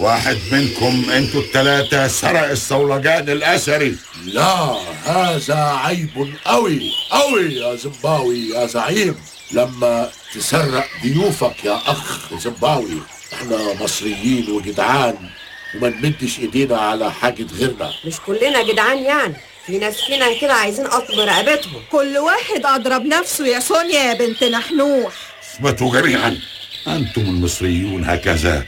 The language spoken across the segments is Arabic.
واحد منكم أنتوا التلاتة سرق الصولجان الأثري. لا هذا عيب قوي قوي يا زمباوي يا زعيم. لما تسرق ضيوفك يا أخ زمباوي إحنا مصريين وجدعان وما نمدش إيدينا على حاجة غيرنا. مش كلنا جدعان يعني. في ناس فينا كده عايزين قطم رقبتهم كل واحد أضرب نفسه يا سونيا يا بنت نحنوح. اثبتوا جميعا. أنتم المصريون هكذا.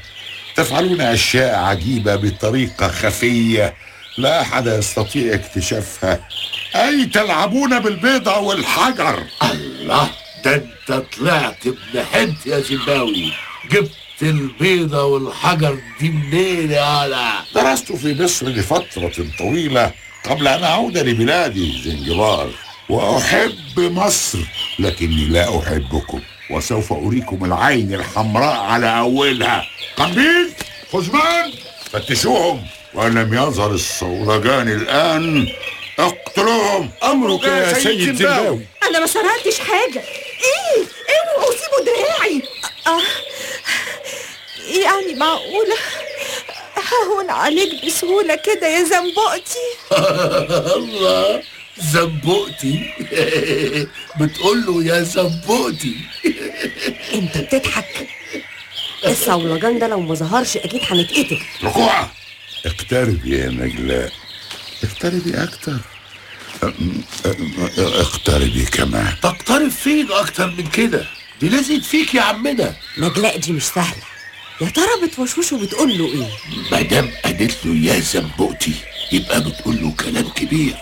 تفعلون أشياء عجيبة بطريقة خفية لا أحد يستطيع اكتشافها. أي تلعبون بالبيضة والحجر الله ده أنت طلعت ابن حنت يا زمباوي جبت البيضة والحجر دي منين يا علا درست في مصر لفترة طويلة قبل أن أعود لبلادي زنجبار وأحب مصر لكني لا أحبكم. وسوف أريكم العين الحمراء على أولها. قنبيل خزمان فتشوهم. وإن لم يظهر الصولجان الآن اقتلوهم. أمرك يا سيد زمباوي أنا ما سرقتش حاجة. إيه؟ اوعوا سيبوا دراعي؟ آه. يعني معقولة هون عليك بسهولة كده يا زنبقتي الله. زنبقتي بتقول له يا زنبقتي انت بتضحك. الصولجان ده لو ما ظهرش أكيد هنتقتل. ركوع اقتربي يا نجلاء اقتربي أم- اقتربي كمان. تقترب فين أكتر من كده. دي لزقت فيك يا عمنا. نجلاء دي مش سهلة. يا ترى بتوشوش وبتقول له إيه؟ مادام قالت له يا زنبقتي يبقى بتقول له كلام كبير.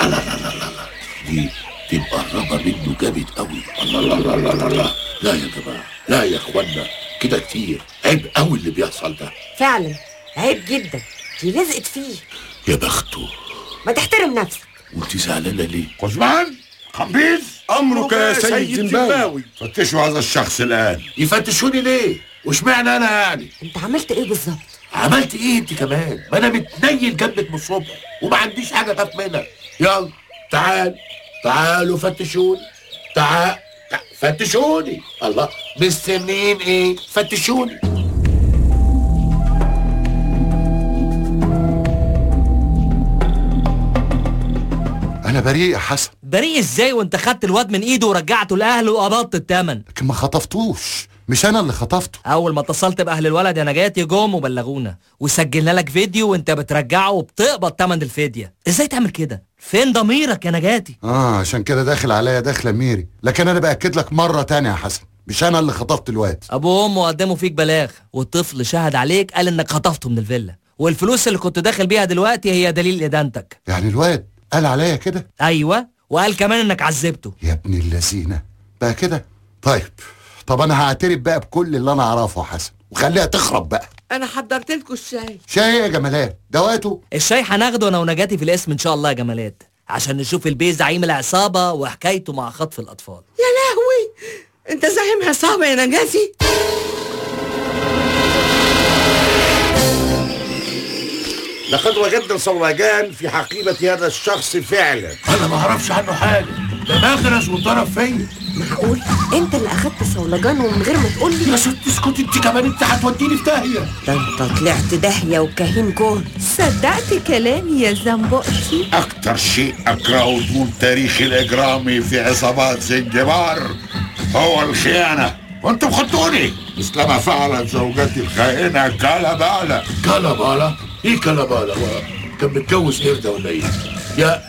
لا لا لا دي دي مقربة منه جامد قوي الله لا لا لا لا لا يا جماعة لا يا اخوانا كده كتير عيب قوي اللي بيحصل ده فعلا عيب جدا دي لزقت فيه يا بخته ما تحترم نفسك وانت زعلانة ليه خزمان قنبيل أمرك يا سيد زمباوي فتشوا هذا الشخص الآن يفتشوني ليه واشمعنى أنا يعني؟ أنت عملت إيه بالظبط؟ عملت إيه أنت كمان؟ ما أنا متنيل جنبك من الصبح وما عنديش حاجة أخاف منها. يلا تعال تعالوا فتشوني. تعال تع- فتشوني. الله. مستنيين إيه؟ فتشوني. أنا بريء يا حسن. بريء إزاي وأنت خدت الواد من إيده ورجعته لأهله وقبضت التمن؟ لكن ما خطفتوش. مش أنا اللي خطفته. أول ما اتصلت بأهل الولد يا نجاتي جم وبلغونا. وسجلنا لك فيديو وأنت بترجعه وبتقبض تمن الفدية. إزاي تعمل كده؟ فين ضميرك يا نجاتي؟ آه عشان كده داخل عليا داخله ميري لكن أنا بأكد لك مرة تانية يا حسن. مش أنا اللي خطفت الواد. أبو وأمه قدموا فيك بلاغ. والطفل شهد عليك قال إنك خطفته من الفيلا. والفلوس اللي كنت داخل بيها دلوقتي هي دليل إدانتك. يعني الواد قال عليا كده؟ أيوه وقال كمان إنك عذبته. يا ابن اللذينة. بقى كده طيب. طب أنا هعترف بقى بكل اللي أنا أعرفه يا حسن. وخليها تخرب بقى. أنا حضرت لكم الشاي. شاي يا جمالات؟ دواته الشاي هناخده أنا ونجاتي في الاسم إن شاء الله يا جمالات. عشان نشوف البيه زعيم العصابة وحكايته مع خطف الأطفال. يا لهوي! أنت زعيم عصابة يا نجاتي؟ لقد وجدنا صولجان في حقيبة هذا الشخص فعلا. أنا ما أعرفش عنه حاجة. ده مغرز وطرف فيا معقول؟ أنت اللي أخدت صولجان ومن غير ما تقول لي؟ يا ست اسكت أنت كمان أنت هتوديني في داهية. ده أنت طلعت داهية وكهين كون صدقت كلامي يا زنبقتي أكتر شيء أكرهه طول تاريخ الإجرامي في عصابات زنجبار هو الخيانة. وأنتم خدتوني. مثلما فعلت زوجتي الخائنة كالبالة كلبالة إيه هو كان متجوز قردة ولا إيه؟ يا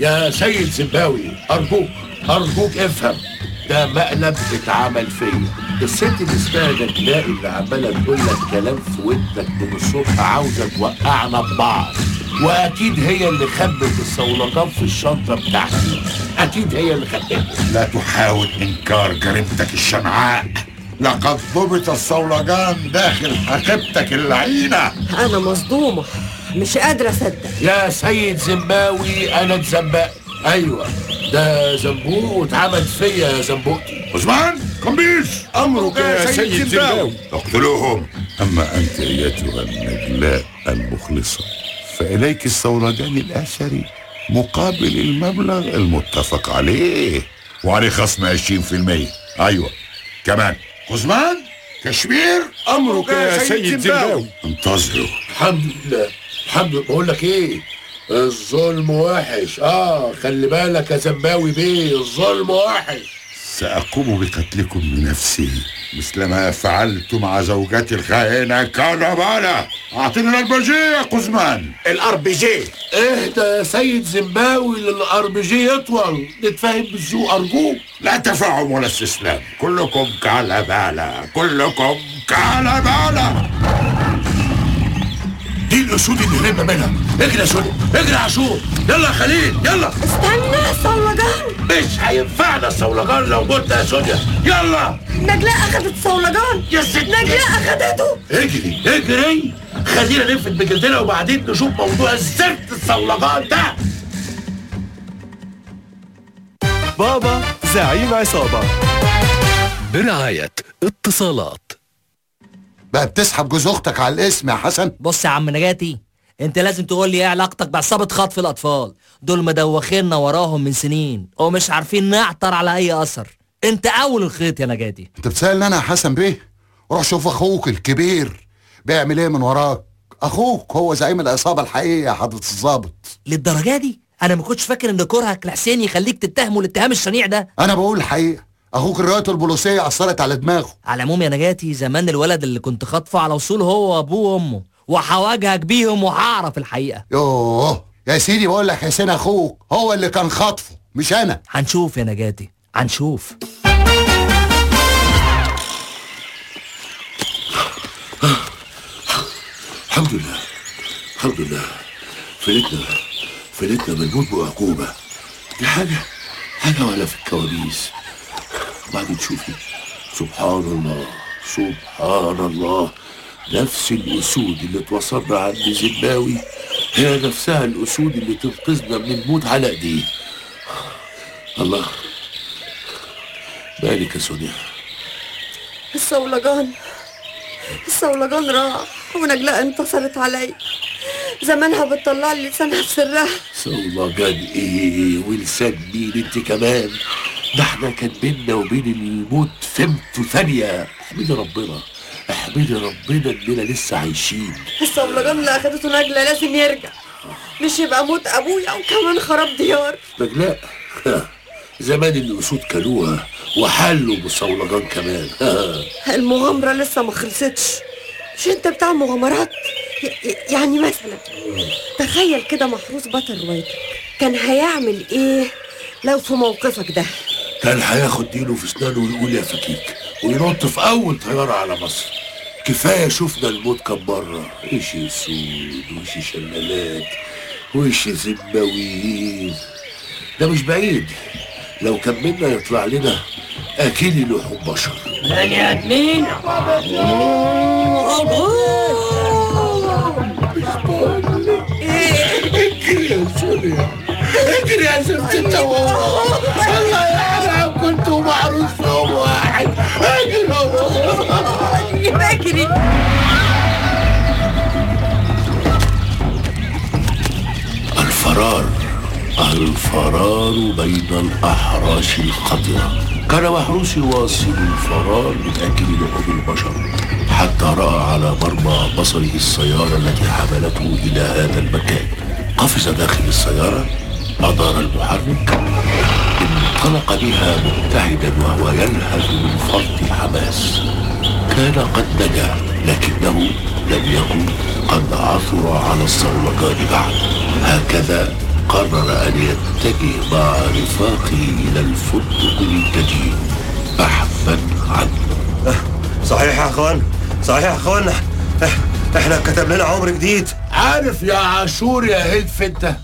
يا سيد زمباوي أرجوك أرجوك افهم. ده مقلب اتعمل فيا الست اللي اسمها نجلاء اللي عمالة تقول لك كلام في ودنك من الصبح عاوزة توقعنا ببعض. وأكيد هي اللي خبت الصولجان في الشنطة بتاعتي. أكيد هي اللي خبتها لا تحاول إنكار جريمتك الشنعاء. لقد ضبط الصولجان داخل حقيبتك اللعينة. أنا مصدومة. مش قادرة أصدق. يا سيد زمباوي أنا اتزنبقت أيوه. ده زنبوق واتعمل فيا يا زنبوقتي عثمان قمبيز أمرك يا سيد زمباوي أقتلوهم. أما أنت أيتها النجلاء المخلصة فإليك الصولجان الأثري مقابل المبلغ المتفق عليه وعليه خصم 20% أيوة. كمان. عثمان؟ كشمير؟ أمرك يا سيد زمباوي انتظروا. الحمد لله. الحمد لله بقول لك إيه؟ الظلم وحش. آه خلي بالك يا زمباوي بيه الظلم وحش. سأقوم بقتلكم بنفسي مثل ما فعلت مع زوجتي الخائنة كربالة أعطيني ال RPG يا قزمان. ال RPG اهدى يا سيد زمباوي لل RPG يطول. نتفاهم بالذوق ارجوك لا تفاهم ولا استسلام. كلكم كالبالة كلكم كالبالة دي الأسود اللي هربنا منها اجري يا سوني اجري يا عاشور. يلا يا خليل يلا. استنى يا صولجان مش هينفعنا الصولجان لو مت يا سونيا يلا. نجلاء اخدت صولجان يا ست. نجلاء اخدته اجري اجري. خلينا نفد بجلدنا وبعدين نشوف موضوع الزفت الصولجان ده. بابا زعيم عصابة. برعاية اتصالات. بقى بتسحب جوز أختك على الاسم يا حسن. بص يا عم نجاتي انت لازم تقول لي إيه علاقتك بعصابة خطف الأطفال؟ دول مدوخيننا وراهم من سنين ومش عارفين نعطر على أي أثر. انت أول الخيط يا نجاتي. انت بتسألني أنا يا حسن بيه؟ روح شوف أخوك الكبير. بيعمل إيه من وراك؟ أخوك هو زعيم العصابة الحقيقية يا حضرة الظابط للدرجة دي؟ أنا ما كنتش فاكر إن كرهك لحسين يخليك تتهمه الاتهام الشنيع ده. أنا بقول الحقيقة. أخوك الروايه البوليسيه أثرت على دماغه. على العموم يا نجاتي زمان الولد اللي كنت خاطفه على وصول هو وأبوه وأمه وهواجهك بيهم وهعرف الحقيقة. يوه يا سيدي بقول لك حسين أخوك هو اللي كان خاطفه مش أنا. هنشوف يا نجاتي هنشوف. الحمد لله الحمد لله. فلتنا فلتنا من موت بعقوبة دي حاجة حاجة ولا في الكوابيس. وبعدين شوفي سبحان الله سبحان الله. نفس الأسود اللي اتوصلنا عند زمباوي هي نفسها الأسود اللي تنقذنا من الموت على إيديه الله. مالك يا سونيا؟ الصولجان الصولجان راح ونجلاء انتصرت علي. زمانها بتطلع لي لسانها في سرها صولجان إيه؟ ولسان مين أنت كمان؟ ده إحنا كان بينا وبين الموت فهمت ثانية. احمدي ربنا احمدي ربنا إننا لسه عايشين. الصولجان اللي أخدته نجلة لازم يرجع. مش يبقى موت أبويا وكمان خراب ديار. نجلاء زمان الاسود كلوها وحلوا بالصولجان كمان. المغامرة لسه ما خلصتش. مش أنت بتاع مغامرات؟ يعني مثلا تخيل كده محروس بطل روايتك كان هيعمل إيه لو في موقفك ده؟ كان هياخد دينه في اسنانه ويقول يا فكيك وينط في اول طيارة على مصر كفاية شفنا الموت كم مرة إيش سود وش شلالات وش زمباويين ده مش بعيد لو كملنا يطلع لنا أكيد لحوم بشر بني ادمين اجري يا سوريا اجري يا التوابع الله يوم واحد اجري اجري الفرار الفرار بين الأحراش الخطرة كان محروس يواصل الفرار من أجل لحوم البشر حتى رأى على مرمى بصره السيارة التي حملته إلى هذا المكان. قفز داخل السيارة أدار المحرك. انطلق بها مبتعدا وهو يلهث من فرط الحماس. كان قد نجا لكنه لم يكن قد عثر على الصولجان بعد هكذا قرر أن يتجه مع رفاقه إلى الفندق للتجهيز بحثا عنه. صحيح يا أخوان صحيح يا اخوانا إح- إحنا كتب لنا عمر جديد. عارف يا عاشور يا هلف انت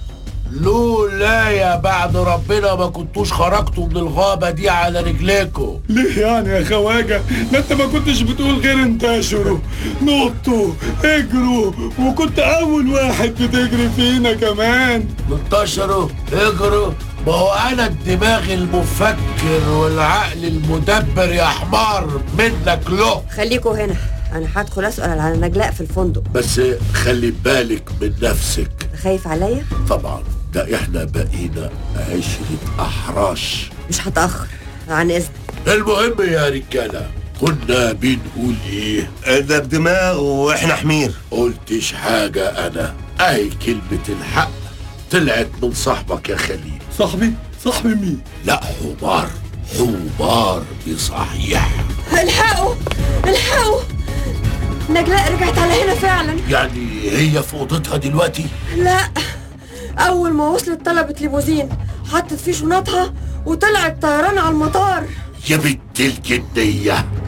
لولا يا بعد ربنا ما كنتوش خرجتوا من الغابة دي على رجليكوا. ليه يعني يا خواجة؟ ما انت ما كنتش بتقول غير انتشروا نطوا اجروا وكنت أول واحد بتجري فينا كمان. انتشروا اجروا. ما هو أنا الدماغ المفكر والعقل المدبر يا حمار منك له خليكوا هنا. أنا هدخل أسأل على نجلاء في الفندق. بس خلي بالك من نفسك. خايف عليا؟ طبعا. ده إحنا بقينا عشرة أحراش. مش هتأخر. عن اذنك المهم يا رجالة كنا بنقول إيه؟ ده بدماغ وإحنا حمير. قلتش حاجة أنا. اهي كلمة الحق طلعت من صاحبك يا خليل. صاحبي؟ صاحبي مين؟ لا حمار. حمار بصحيح الحقوا الحقوا نجلاء رجعت على هنا فعلا. يعني هي في أوضتها دلوقتي؟ لا. أول ما وصلت طلبت ليموزين حطت فيه شنطها وطلعت طيران على المطار. يا بنت الجنية.